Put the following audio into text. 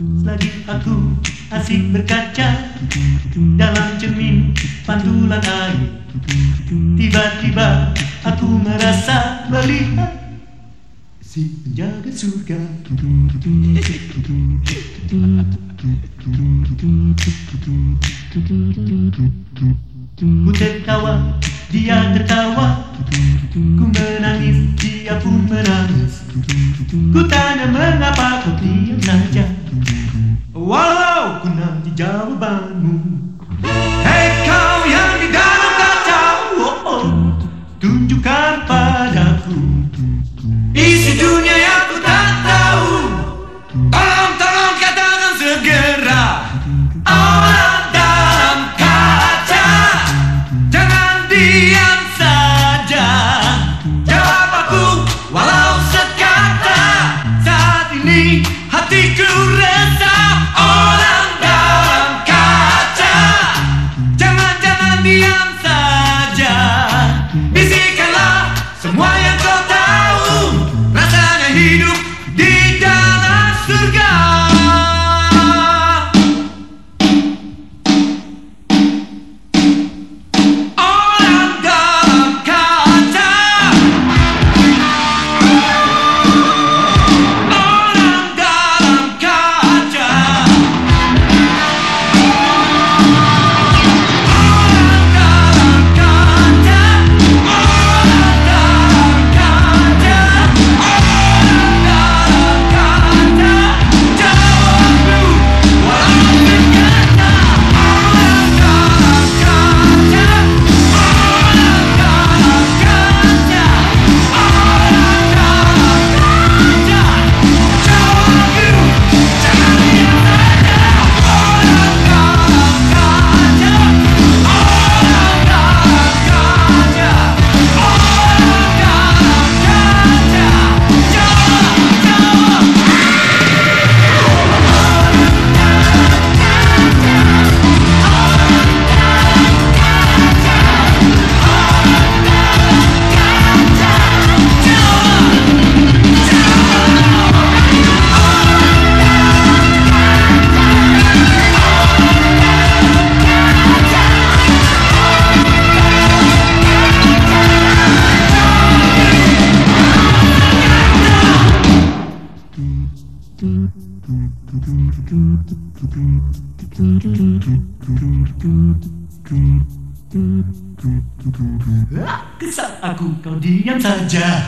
Selagi aku asik berkaca dalam cermin pantulan air, tiba-tiba aku merasa melihat si penjaga surga. Ku tawa, dia tertawa. Ku menangis, dia pun menangis. Ku tanya mengapa kau diam saja. Walau ku nanti jawabanmu you Gerak, aku, kau diam saja.